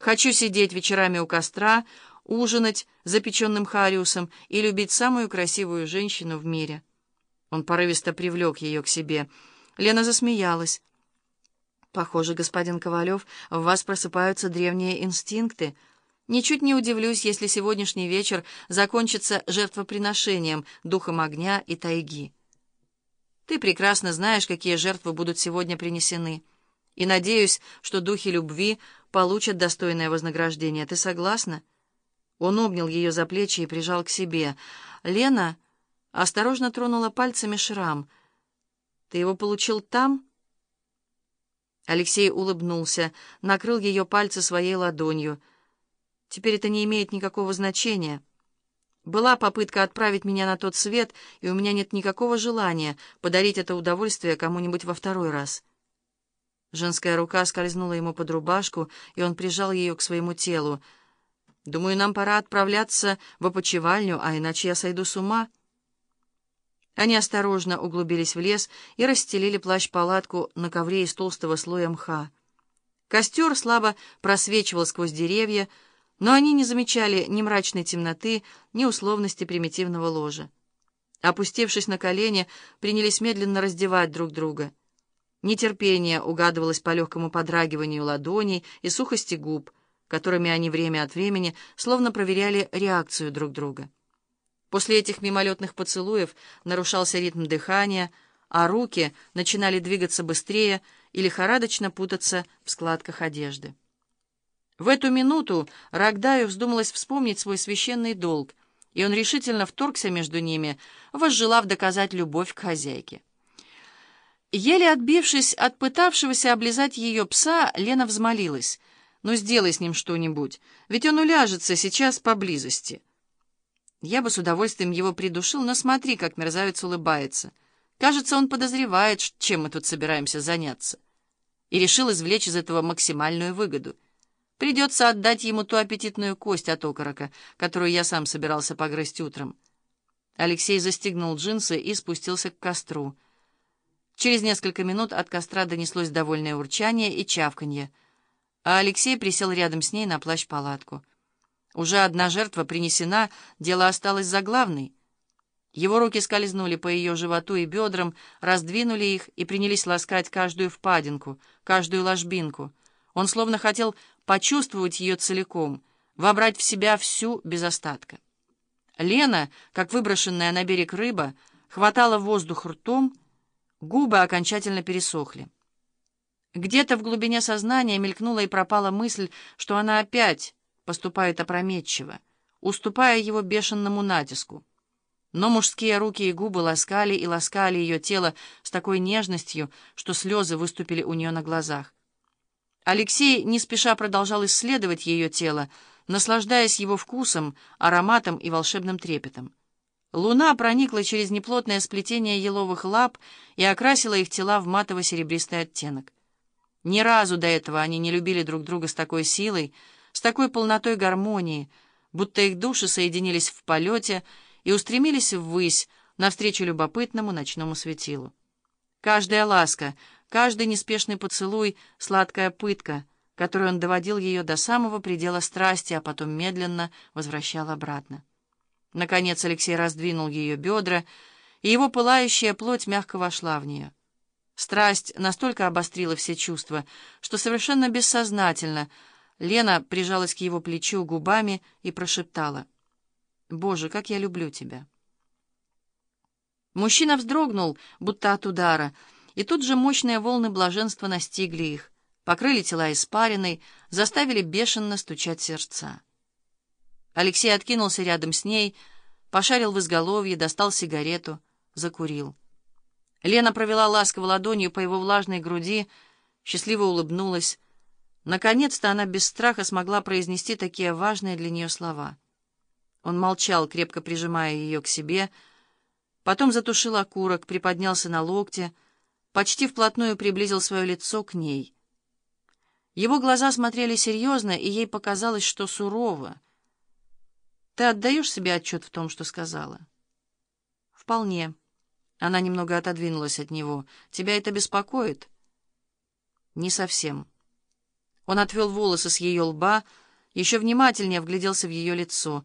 Хочу сидеть вечерами у костра, ужинать запеченным хариусом и любить самую красивую женщину в мире. Он порывисто привлек ее к себе. Лена засмеялась. «Похоже, господин Ковалев, в вас просыпаются древние инстинкты. Ничуть не удивлюсь, если сегодняшний вечер закончится жертвоприношением духом огня и тайги. Ты прекрасно знаешь, какие жертвы будут сегодня принесены, и надеюсь, что духи любви получат достойное вознаграждение. Ты согласна?» Он обнял ее за плечи и прижал к себе. Лена осторожно тронула пальцами шрам. «Ты его получил там?» Алексей улыбнулся, накрыл ее пальцы своей ладонью. «Теперь это не имеет никакого значения. Была попытка отправить меня на тот свет, и у меня нет никакого желания подарить это удовольствие кому-нибудь во второй раз». Женская рука скользнула ему под рубашку, и он прижал ее к своему телу. «Думаю, нам пора отправляться в опочивальню, а иначе я сойду с ума». Они осторожно углубились в лес и расстелили плащ-палатку на ковре из толстого слоя мха. Костер слабо просвечивал сквозь деревья, но они не замечали ни мрачной темноты, ни условности примитивного ложа. Опустившись на колени, принялись медленно раздевать друг друга. Нетерпение угадывалось по легкому подрагиванию ладоней и сухости губ, которыми они время от времени словно проверяли реакцию друг друга. После этих мимолетных поцелуев нарушался ритм дыхания, а руки начинали двигаться быстрее и лихорадочно путаться в складках одежды. В эту минуту Рогдаю вздумалось вспомнить свой священный долг, и он решительно вторгся между ними, возжелав доказать любовь к хозяйке. Еле отбившись от пытавшегося облизать ее пса, Лена взмолилась. «Ну, сделай с ним что-нибудь, ведь он уляжется сейчас поблизости». Я бы с удовольствием его придушил, но смотри, как мерзавец улыбается. Кажется, он подозревает, чем мы тут собираемся заняться. И решил извлечь из этого максимальную выгоду. Придется отдать ему ту аппетитную кость от окорока, которую я сам собирался погрызть утром. Алексей застегнул джинсы и спустился к костру. Через несколько минут от костра донеслось довольное урчание и чавканье, а Алексей присел рядом с ней на плащ-палатку. Уже одна жертва принесена, дело осталось за главной. Его руки скользнули по ее животу и бедрам, раздвинули их и принялись ласкать каждую впадинку, каждую ложбинку. Он словно хотел почувствовать ее целиком, вобрать в себя всю без остатка. Лена, как выброшенная на берег рыба, хватала воздух ртом, губы окончательно пересохли. Где-то в глубине сознания мелькнула и пропала мысль, что она опять поступает опрометчиво, уступая его бешеному натиску. Но мужские руки и губы ласкали и ласкали ее тело с такой нежностью, что слезы выступили у нее на глазах. Алексей не спеша продолжал исследовать ее тело, наслаждаясь его вкусом, ароматом и волшебным трепетом. Луна проникла через неплотное сплетение еловых лап и окрасила их тела в матово-серебристый оттенок. Ни разу до этого они не любили друг друга с такой силой, с такой полнотой гармонии, будто их души соединились в полете и устремились ввысь, навстречу любопытному ночному светилу. Каждая ласка, каждый неспешный поцелуй — сладкая пытка, которой он доводил ее до самого предела страсти, а потом медленно возвращал обратно. Наконец Алексей раздвинул ее бедра, и его пылающая плоть мягко вошла в нее. Страсть настолько обострила все чувства, что совершенно бессознательно — Лена прижалась к его плечу губами и прошептала. «Боже, как я люблю тебя!» Мужчина вздрогнул, будто от удара, и тут же мощные волны блаженства настигли их, покрыли тела испариной, заставили бешено стучать сердца. Алексей откинулся рядом с ней, пошарил в изголовье, достал сигарету, закурил. Лена провела ласково ладонью по его влажной груди, счастливо улыбнулась, Наконец-то она без страха смогла произнести такие важные для нее слова. Он молчал, крепко прижимая ее к себе, потом затушил окурок, приподнялся на локте, почти вплотную приблизил свое лицо к ней. Его глаза смотрели серьезно, и ей показалось, что сурово. «Ты отдаешь себе отчет в том, что сказала?» «Вполне». Она немного отодвинулась от него. «Тебя это беспокоит?» «Не совсем». Он отвел волосы с ее лба, еще внимательнее вгляделся в ее лицо.